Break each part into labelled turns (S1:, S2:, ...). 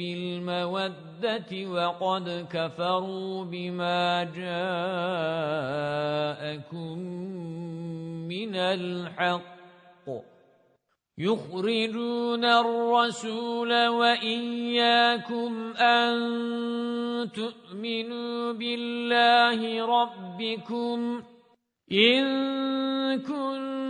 S1: بِالْمَوَدَّةِ وَقَدْ كَفَرُوا بِمَا جَاءَكُمْ مِنَ الْحَقِّ يخرجون الرسول وإياكم أن تؤمنوا بالله ربكم إن كنتم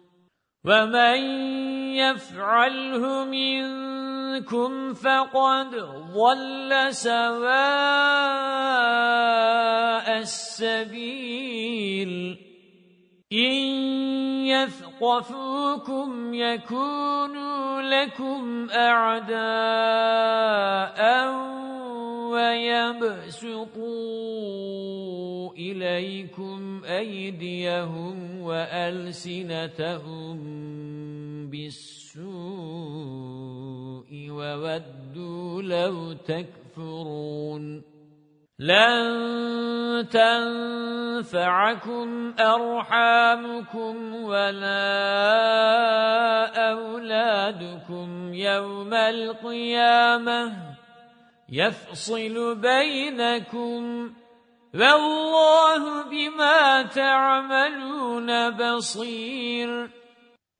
S1: وَمَن يَفْعَلْهُ مِنكُمْ فَقَدْ ضَلَّ سَوَاءَ السَّبِيلِ إِن يَثْقَفُوكُمْ يَكُونُوا لَكُمْ أَعْدَاءً وَيَبْسُطُوا إِلَيْكُمْ أَيْدِيَهُمْ وَأَلْسِنَتَهُمْ بِالسُّوءِ وَوَدُّوا لَوْ تَكْفُرُونَ لَن تَنفَعَكُمْ أَرْحَامُكُمْ وَلَا أَوْلَادُكُمْ يَوْمَ الْقِيَامَةِ يفصل بينكم والله بما تعملون بصير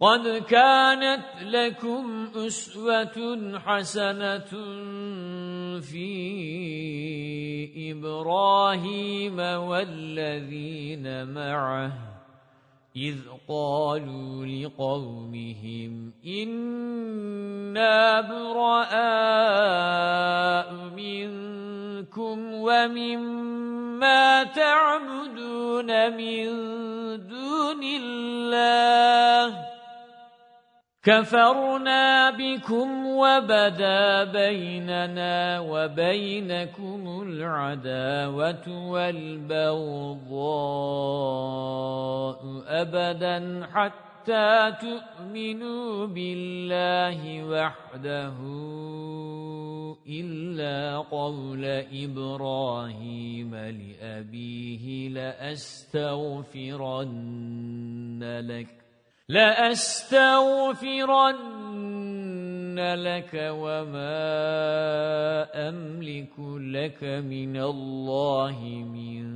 S1: قد كانت لكم أسوة حسنة في إبراهيم والذين معه إذ قالوا لقومهم إنا براء منكم ومما تعبدون من دون الله كفرنا بكم وبدا بيننا وبينكم العداوة والبغضاء أبدا حتى تؤمنوا بالله وحده إلا قول إبراهيم لأبيه لأستغفرن لك لأستغفرن لك وما أملك لك من الله من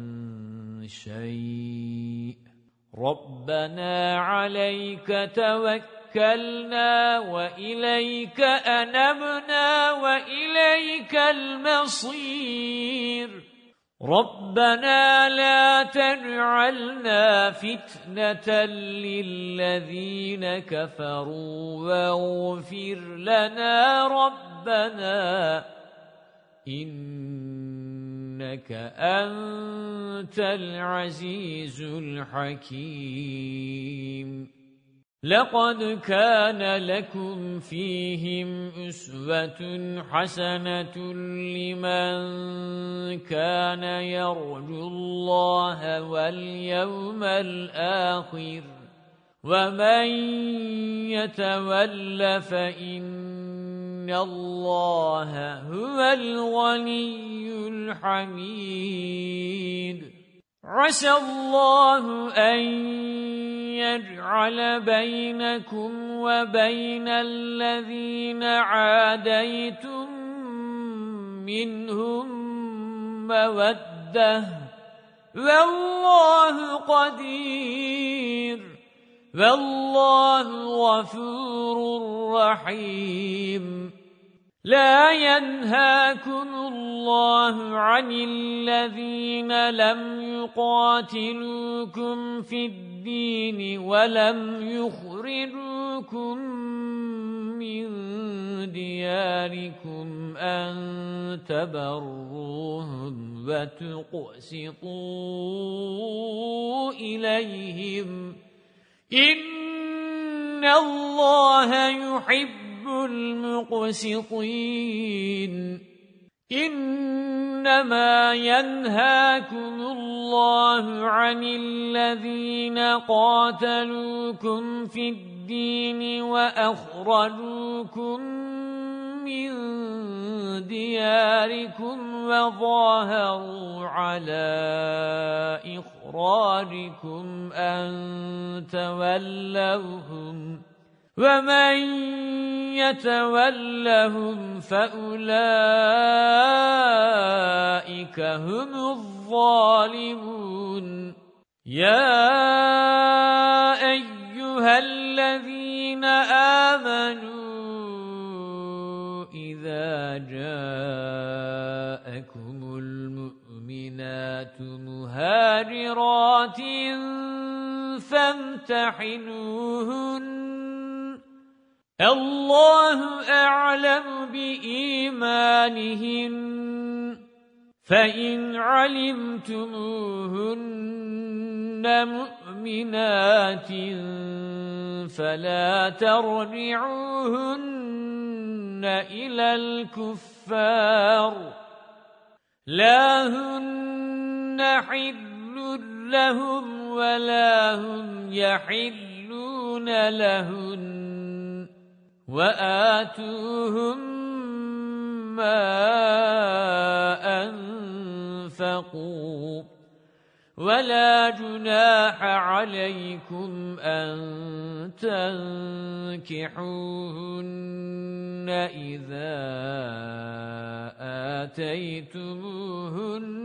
S1: شيء رَبَّنَا عَلَيْكَ تَوَكَّلْنَا وَإِلَيْكَ أَنَبْنَا وَإِلَيْكَ الْمَصِيرُ رَبَّنَا لَا تَجْعَلْنَا فِتْنَةً لِلَّذِينَ كَفَرُوا وَاغْفِرْ لَنَا رَبَّنَا إِنَّكَ أَنْتَ الْعَزِيزُ الْحَكِيمُ لَقَدْ كَانَ لَكُمْ فِيهِمْ أُسْوَةٌ حَسَنَةٌ لِمَنْ كَانَ يَرْجُو اللَّهَ وَالْيَوْمَ الْآخِرِ وَمَنْ يَتَوَلَّ فَإِنَّ إِنَّ اللَّهَ هُوَ الْغَنِيُّ الْحَمِيدُ عَسَى اللَّهُ أَنْ يَجْعَلَ بَيْنَكُمْ وَبَيْنَ الَّذِينَ عَادَيْتُمْ مِنْهُمْ مَوَدَّةً وَاللَّهُ قَدِيرٌ وَاللَّهُ غَفُورٌ رَّحِيمٌ لا ينهاكم الله عن الذين لم يقاتلوكم في الدين ولم يخرجوكم من دياركم أن تبروهم وتقسطوا إليهم إِنَّ اللَّهَ يُحِبُّ الْمُقْسِطِينَ إِنَّمَا يَنْهَاكُمُ اللَّهُ عَنِ الَّذِينَ قَاتَلُوكُمْ فِي الدِّينِ وَأَخْرَجُوكُمْ مِنْ دِيَارِكُمْ وَظَاهَرُوا عَلَى إِخْرَاجِكُمْ أَنْ تَوَلَّوْهُمْ وَمَنْ يَتَوَلَّهُمْ فَأُولَئِكَ هُمُ الظَّالِمُونَ
S2: يَا
S1: مهاجرات فامتحنوهن الله أعلم بإيمانهن
S2: فإن
S1: علمتموهن مؤمنات فلا ترجعوهن إلى الكفار لا هن حِلٌّ لَهُمْ وَلَا هُمْ يَحِلُّونَ لَهُنَّ وَآتُوهُمْ مَا أَنفَقُوا وَلَا جُنَاحَ عَلَيْكُمْ أَن تَنكِحُوهُنَّ إِذَا آتَيْتُمُوهُنَّ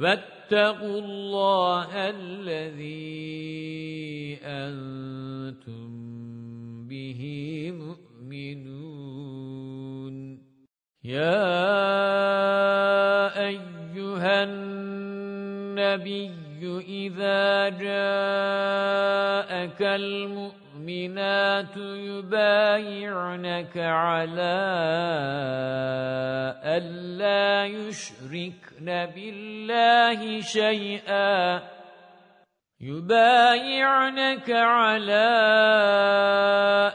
S1: وَاتَّقُوا اللَّهَ الَّذِي أَنْتُمْ بِهِ مُؤْمِنُونَ يَا أَيُّهَا النَّبِيُّ إِذَا جَاءَكَ الْمُؤْمِنُونَ والمؤمنات يبايعنك على ألا يشركن بالله شيئا يُبَايِعْنَكَ عَلَى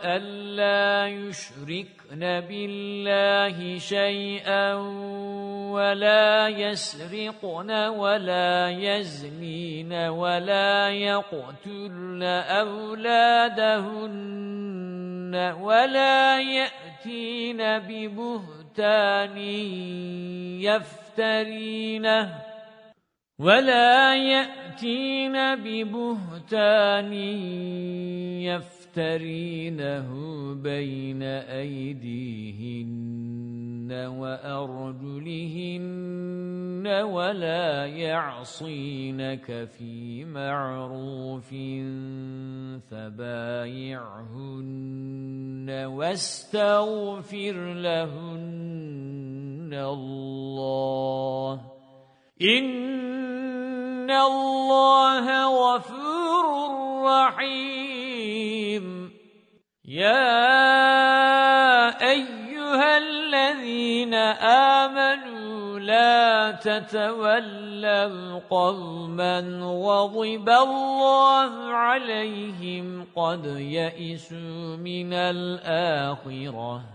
S1: أَلَّا يُشْرِكْنَ بِاللَّهِ شَيْئًا وَلَا يَسْرِقْنَ وَلَا يَزْنِينَ وَلَا يَقْتُلْنَ أَوْلَادَهُنَّ وَلَا يَأْتِينَ بِبُهْتَانٍ يَفْتَرِينَهُ وَلَا يَأْتِينَ يأتين ببهتان يفترينه بين أيديهن وأرجلهن ولا يعصينك في معروف فبايعهن واستغفر لهن الله إن إِنَّ اللَّهَ غَفُورٌ رَّحِيمٌ يَا أَيُّهَا الَّذِينَ آمَنُوا لَا تَتَوَلَّوْا قَوْمًا غَضِبَ اللَّهُ عَلَيْهِمْ قَدْ يَئِسُوا مِنَ الْآخِرَةِ